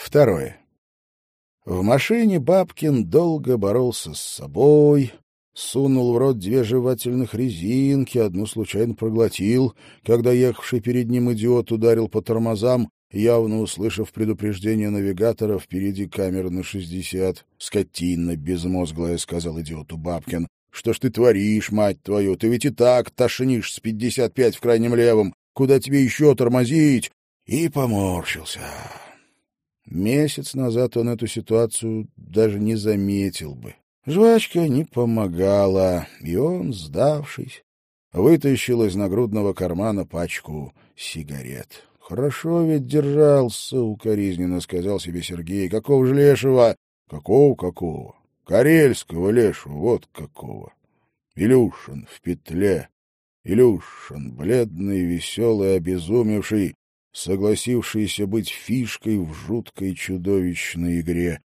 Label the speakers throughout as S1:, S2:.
S1: Второе. В машине Бабкин долго боролся с собой, сунул в рот две жевательных резинки, одну случайно проглотил, когда ехавший перед ним идиот ударил по тормозам, явно услышав предупреждение навигатора впереди камеры на шестьдесят. «Скотина безмозглая», — сказал идиоту Бабкин. «Что ж ты творишь, мать твою? Ты ведь и так тошнишь с пятьдесят пять в крайнем левом. Куда тебе еще тормозить?» И поморщился. Месяц назад он эту ситуацию даже не заметил бы. Жвачка не помогала, и он, сдавшись, вытащил из нагрудного кармана пачку сигарет. — Хорошо ведь держался, — укоризненно сказал себе Сергей. — Какого же лешего? — Какого, какого? — Карельского лешего, вот какого. Илюшин в петле. Илюшин, бледный, веселый, обезумевший, согласившийся быть фишкой в жуткой чудовищной игре.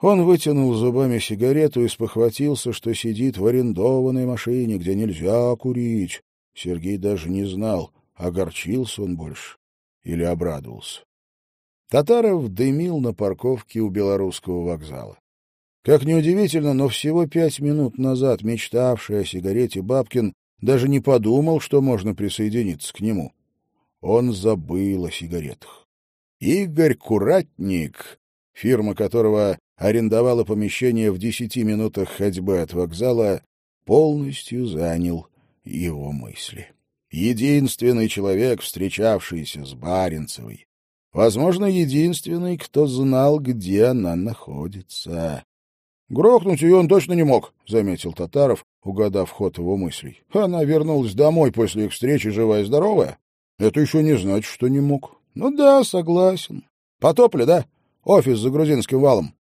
S1: Он вытянул зубами сигарету и спохватился, что сидит в арендованной машине, где нельзя курить. Сергей даже не знал, огорчился он больше или обрадовался. Татаров дымил на парковке у белорусского вокзала. Как неудивительно, но всего пять минут назад мечтавший о сигарете Бабкин даже не подумал, что можно присоединиться к нему он забыл о сигаретах. Игорь Куратник, фирма которого арендовала помещение в десяти минутах ходьбы от вокзала, полностью занял его мысли. Единственный человек, встречавшийся с Баренцевой. Возможно, единственный, кто знал, где она находится. «Грохнуть ее он точно не мог», — заметил Татаров, угадав ход его мыслей. «Она вернулась домой после их встречи живая и здоровая. Это еще не значит, что не мог. Ну да, согласен. Потопли, да? Офис за грузинским валом.